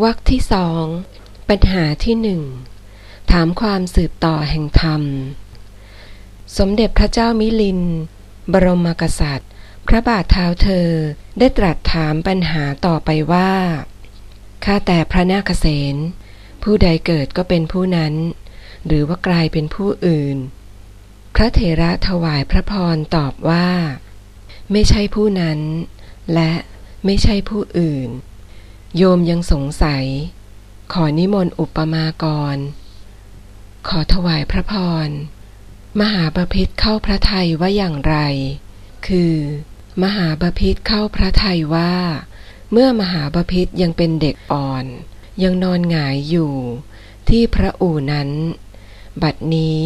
วรรคที่สอง ปัญหาที่หนึ่ง ถามความสืบต่อแห่งธรรม สมเด็จพระเจ้ามิลิน บรมกษัตริย์ พระบาทเท้าเธอได้ตรัสถามปัญหาต่อไปว่า ข้าแต่พระนาคเษนผู้ใดเกิดก็เป็นผู้นั้น หรือว่ากลายเป็นผู้อื่น พระเถระถวายพระพรตอบว่า ไม่ใช่ผู้นั้น และไม่ใช่ผู้อื่น โยมยังสงสัย ขอนิมนต์อุปมากร ขอถวายพระพร มหาบพิษเข้าพระทัยว่าอย่างไร คือ มหาบพิษเข้าพระทัยว่า เมื่อมหาบพิษยังเป็นเด็กอ่อน ยังนอนหงายอยู่ ที่พระอู่นั้น บัดนี้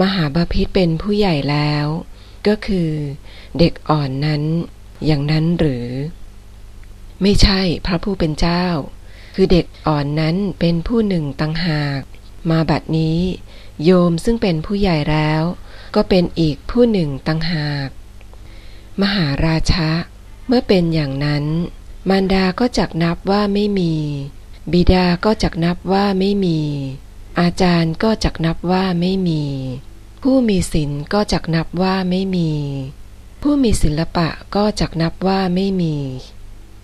มหาบพิษเป็นผู้ใหญ่แล้ว ก็คือ เด็กอ่อนนั้น อย่างนั้นหรือ ไม่ใช่พระผู้เป็นเจ้า คือเด็กอ่อนนั้นเป็นผู้หนึ่งตังหาก มาบัดนี้ โยมซึ่งเป็นผู้ใหญ่แล้ว ก็เป็นอีกผู้หนึ่งตังหาก มหาราชะ เมื่อเป็นอย่างนั้น มารดาก็จักนับว่าไม่มี บิดาก็จักนับว่าไม่มี อาจารย์ก็จักนับว่าไม่มี ผู้มีศีลก็จักนับว่าไม่มี ผู้มีศิลปะก็จักนับว่าไม่มี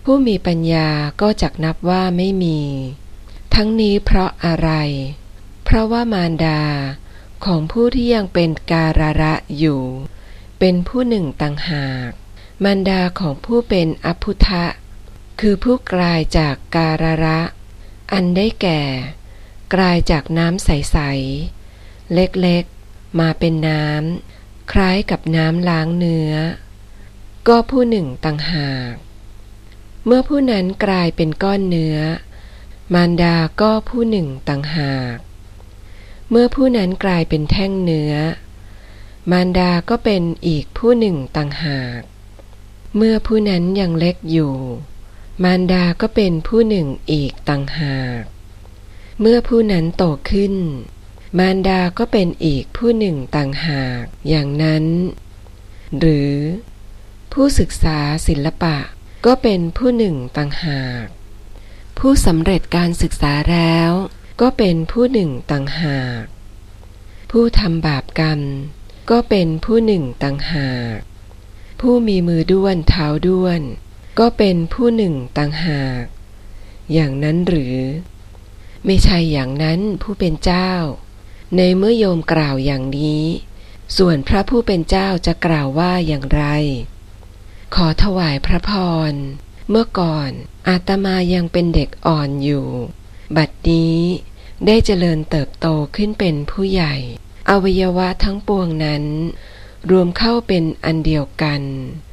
ผู้มีปัญญาก็จักนับว่าไม่มี ทั้งนี้เพราะอะไร เพราะว่ามารดาของผู้ที่ยังเป็นการระอยู่ เป็นผู้หนึ่งต่างหาก มารดาของผู้เป็นอภุทะ คือผู้กลายจากการระ อันได้แก่ กลายจากน้ำใส ๆ เล็กๆ มาเป็นน้ำคล้ายกับน้ำล้างเนื้อ ก็ผู้หนึ่งต่างหาก เมื่อผู้นั้นกลายเป็นก้อนเนื้อ มารดาก็ผู้หนึ่งต่างหาก เมื่อผู้นั้นกลายเป็นแท่งเนื้อ มารดาก็เป็นอีกผู้หนึ่งต่างหาก เมื่อผู้นั้นยังเล็กอยู่ มารดาก็เป็นผู้หนึ่งอีกต่างหาก เมื่อผู้นั้นโตขึ้น มารดาก็เป็นอีกผู้หนึ่งต่างหาก อย่างนั้น หรือ ผู้ศึกษาศิลปะ ก็เป็นผู้หนึ่งต่างหาก ผู้สำเร็จการศึกษาแล้ว ก็เป็นผู้หนึ่งต่างหาก ผู้ทำบาปกรรม ก็เป็นผู้หนึ่งต่างหาก ผู้มีมือด้วนเท้าด้วน ก็เป็นผู้หนึ่งต่างหาก อย่างนั้นหรือ ไม่ใช่อย่างนั้นผู้เป็นเจ้า ในเมื่อโยมกล่าวอย่างนี้ ส่วนพระผู้เป็นเจ้าจะกล่าวว่าอย่างไร ขอถวายพระพร เมื่อก่อนอาตมายังเป็นเด็กอ่อนอยู่ บัดนี้ได้เจริญเติบโตขึ้นเป็นผู้ใหญ่ อวัยวะทั้งปวงนั้น รวมเข้าเป็นอันเดียวกัน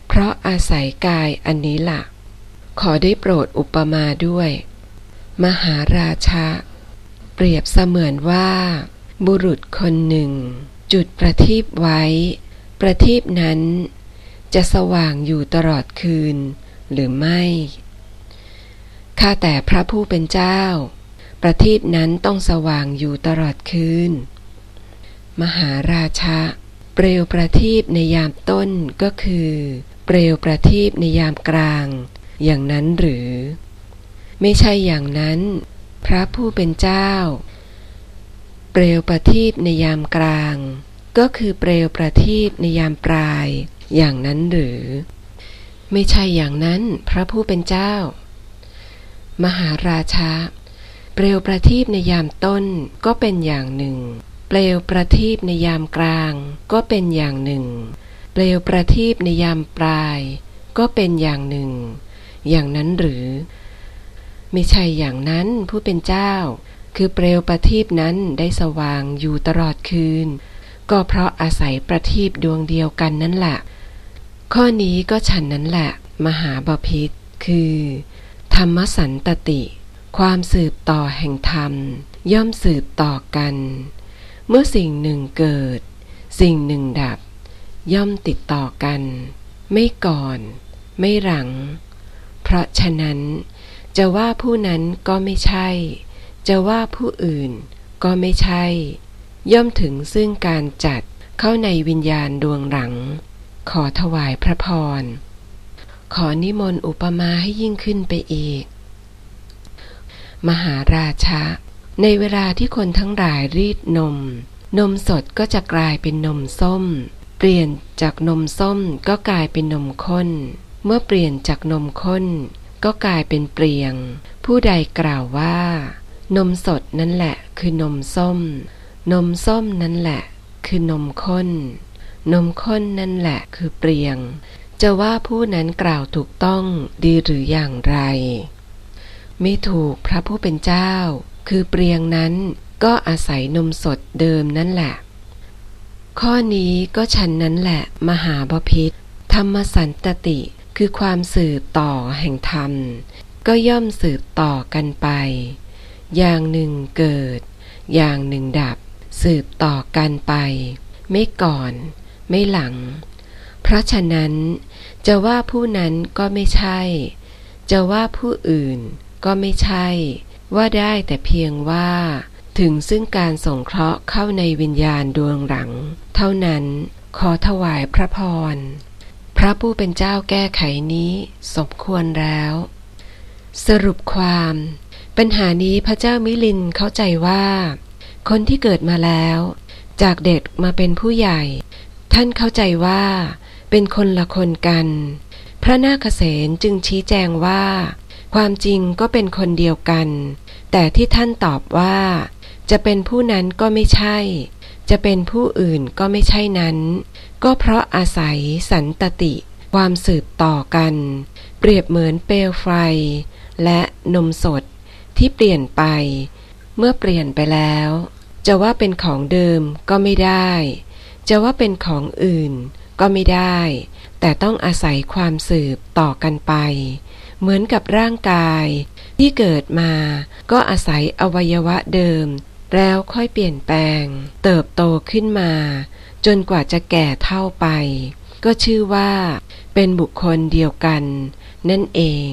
เพราะอาศัยกายอันนี้ละ่ะ ขอได้โปรดอุปมาด้วย มหาราชะเปรียบเสมือนว่า บุรุษคนหนึ่ง จุดประทีปไว้ ประทีปนั้น จะสว่างอยู่ตลอดคืน หรือไม่ ข้าแต่พระผู้เป็นเจ้า ประทีปนั้นต้องสว่างอยู่ตลอดคืน มหาราชะ เปลวประทีปในยามต้นก็คือ เปลวประทีปในยามกลาง อย่างนั้นหรือ ไม่ใช่อย่างนั้น พระผู้เป็นเจ้า เปลวประทีปในยามกลาง ก็คือเปลวประทีปในยามปลาย อย่างนั้นหรือ ไม่ใช่อย่างนั้นพระผู้เป็นเจ้า มหาราชา เปลวประทีปในยามต้นก็เป็นอย่างหนึ่ง เปลวประทีปในยามกลาง ก็เป็นอย่างหนึ่ง เปลวประทีปในยามปลาย ก็เป็นอย่างหนึ่ง อย่างนั้นหรือ ไม่ใช่อย่างนั้นผู้เป็นเจ้า คือเปลวประทีปนั้นได้สว่างอยู่ตลอดคืนก็เพราะอาศัยประทีปดวงเดียวกันนั่นแหละ ข้อนี้ก็ฉันนั้นแหละ มหาบพิษคือ ธรรมสันตติ ความสืบต่อแห่งธรรม ย่อมสืบต่อกัน เมื่อสิ่งหนึ่งเกิด สิ่งหนึ่งดับ ย่อมติดต่อกัน ไม่ก่อน ไม่หลัง เพราะฉะนั้นจะว่าผู้นั้นก็ไม่ใช่ จะว่าผู้อื่นก็ไม่ใช่ ย่อมถึงซึ่งการจัดเข้าในวิญญาณดวงหลัง ขอถวายพระพร ขอนิมนต์อุปมาให้ยิ่งขึ้นไปอีก มหาราชะ ในเวลาที่คนทั้งหลายรีดนม นมสดก็จะกลายเป็นนมส้ม เปลี่ยนจากนมส้มก็กลายเป็นนมข้น เมื่อเปลี่ยนจากนมข้น ก็กลายเป็นเปลี่ยง ผู้ใดกล่าวว่า นมสดนั่นแหละคือนมส้ม นมส้มนั่นแหละคือนมข้น นมข้นนั่นแหละคือเปลียง จะว่าผู้นั้นกล่าวถูกต้องดีหรืออย่างไร ไม่ถูกพระผู้เป็นเจ้า คือเปลียงนั้นก็อาศัยนมสดเดิมนั่นแหละ ข้อนี้ก็ฉันนั้นแหละ มหาบพิษธรรมสันตติคือความสืบต่อแห่งธรรม ก็ย่อมสืบต่อกันไป อย่างหนึ่งเกิด อย่างหนึ่งดับ สืบต่อกันไป ไม่ก่อน ไม่หลัง เพราะฉะนั้น จะว่าผู้นั้นก็ไม่ใช่ จะว่าผู้อื่นก็ไม่ใช่ ว่าได้แต่เพียงว่า ถึงซึ่งการสงเคราะห์เข้าในวิญญาณดวงหลัง เท่านั้นขอถวายพระพร พระผู้เป็นเจ้าแก้ไขนี้สมควรแล้ว สรุปความ ปัญหานี้พระเจ้ามิลินเข้าใจว่า คนที่เกิดมาแล้ว จากเด็กมาเป็นผู้ใหญ่ ท่านเข้าใจว่าเป็นคนละคนกัน พระนาคเษนจึงชี้แจงว่า ความจริงก็เป็นคนเดียวกัน แต่ที่ท่านตอบว่า จะเป็นผู้นั้นก็ไม่ใช่ จะเป็นผู้อื่นก็ไม่ใช่นั้น ก็เพราะอาศัยสันตติ ความสืบต่อกัน เปรียบเหมือนเปลวไฟ และนมสดที่เปลี่ยนไป เมื่อเปลี่ยนไปแล้ว จะว่าเป็นของเดิมก็ไม่ได้ จะว่าเป็นของอื่นก็ไม่ได้ แต่ต้องอาศัยความสืบต่อกันไป เหมือนกับร่างกาย ที่เกิดมาก็อาศัยอวัยวะเดิม แล้วค่อยเปลี่ยนแปลง เติบโตขึ้นมา จนกว่าจะแก่เท่าไป ก็ชื่อว่า เป็นบุคคลเดียวกัน นั่นเอง